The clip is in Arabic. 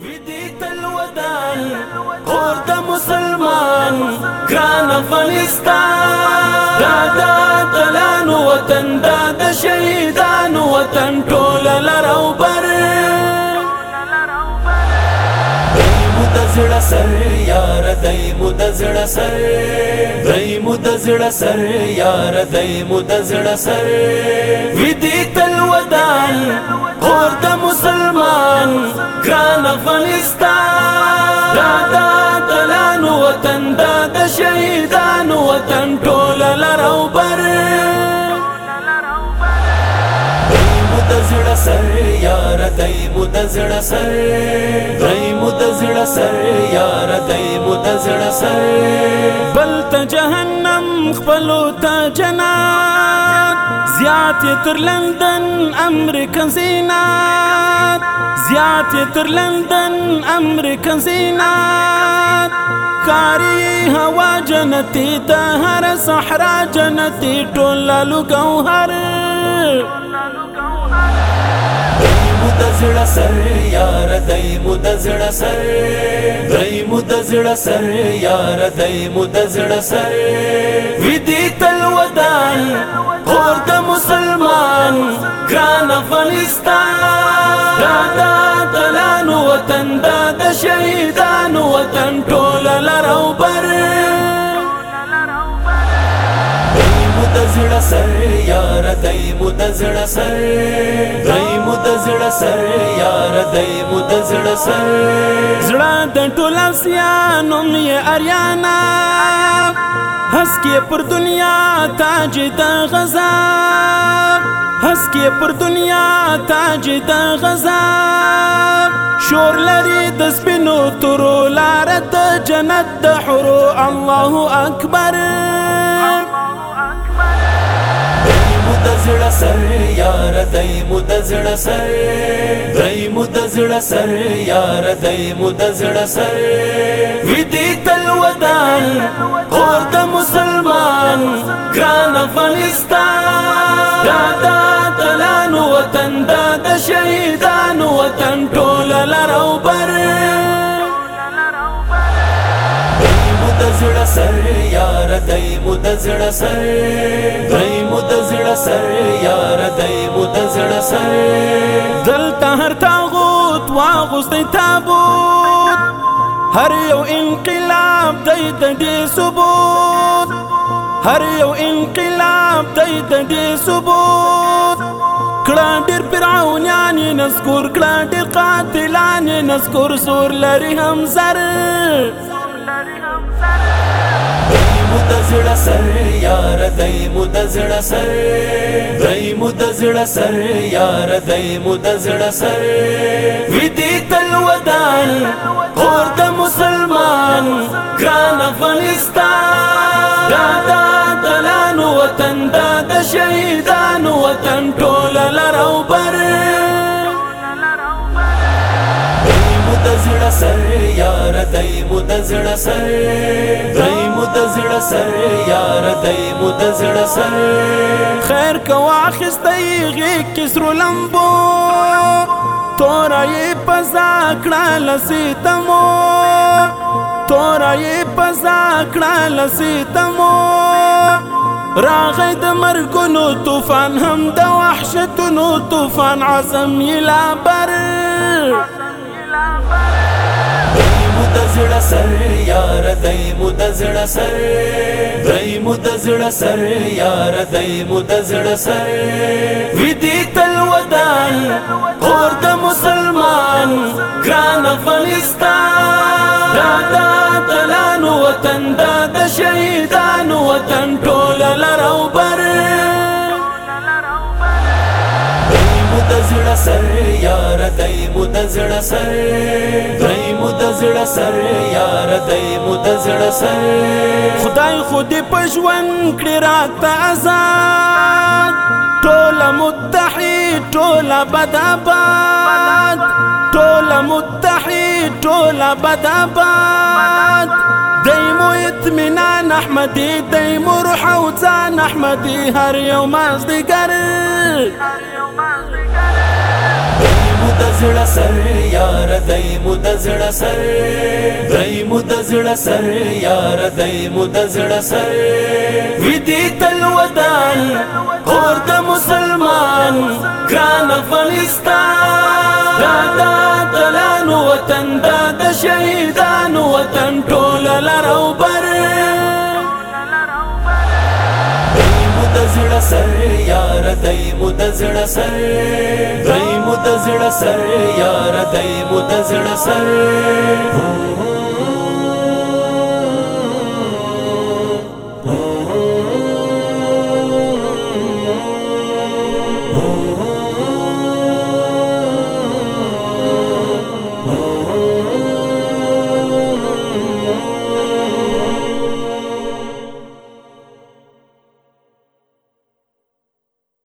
ودیت الودان اور د مسلمان ګران أفغانستان. دا د تلان وطن دا د وطن. ټول د سر یار دای مو د سر دای مو د سر یار دای مو د سر ودی تل ودان اور د مسلمان ګران افغانستان دا سر یار دای مو د زړه سر. دای مو د زړه سر یار دای مو د زړه سر. بل ته جهنم خپلو ته جنات زیات تر لندن امریکن زینات زیات تر لندن امریکن زینات کاری هوا جنتی د هر صحرا جنتی ټول لګو هر د زړه سر یار دای مو د زړه سر دای مو د زړه سر یار دای مو د زړه سر ودی تل ودان اور د مسلمان ګران افغانستان دا د تلان وطن دا د شهیدان وطن ټول زړه سر یار دای مو د زړه سر دای مو د زړه سر یار دای مو د زړه سر زړه د ټول اسیانو می اریانا هسکه پر دنیا تاج د غزا هسکه پر دنیا تاج د غزا شور لري د سپینو تورو لار د جنت د حرو الله اکبر د زړه سر یار دای مو د زړه سر. دای مو د زړه سر یار دای مو د زړه سر. ودی تل ودان اور د مسلمان ګران افغانستان. د زړه سر یار دای مو د زړه سر دای مو د زړه سر یار دای مو د زړه سر دلته هر تاغوت واغوستي تابوت هر یو انقلاب دای د دې ثبوت هر یو انقلاب دای د دې ثبوت کړه ډېر فرعونان نذكر کړه ډېر قاتلان نذكر سور لري هم زر مو د زړه سر یار دای مو د زړه سر دای مو د زړه سر یار دای مو د زړه سر ودی تل ودان اور د مسلمان ګران افغانستان دا د دلان وطن دا د شهیدان وطن ټول لرو بر د زړه سر یار دای مو د زړه سر دای مو د زړه سر یار دای مو د زړه سر خیر کو اخستای غی کسرو لمبو تورای پزا لسیتمو تورای پزا لسیتمو راغی مرګونو طوفان هم د وحشتونو طوفان عزم یلا بر د زړه سر یار دای مو د زړه سر دای مو د زړه سر یار دای مو د زړه سر ودی تل ودان اور د مسلمان ګران افغانستان دا د تلان وطن دا د شهیدان وطن ټول زړه سر یار دای مو د زړه سر. دای مو د زړه سر یار دای مو د زړه سر. خدای خو پښون کړی راته آزاد. ټول متحد ټول ټول متحد ټول اطمینان احمدی روح أو ځان احمدی هر یو مازدیګر. د زړه سر یار دای مو د زړه سر دای مو د زړه سر یار دای مو د زړه سر ودی تل ودان اور د مسلمان ګران افغانستان دا دا تلانو وطن دا د شهیدانو وطن ټول لرو مدزړه سر یار دای مدزړه سر۔ دای مدزړه سر یار دای مدزړه سر۔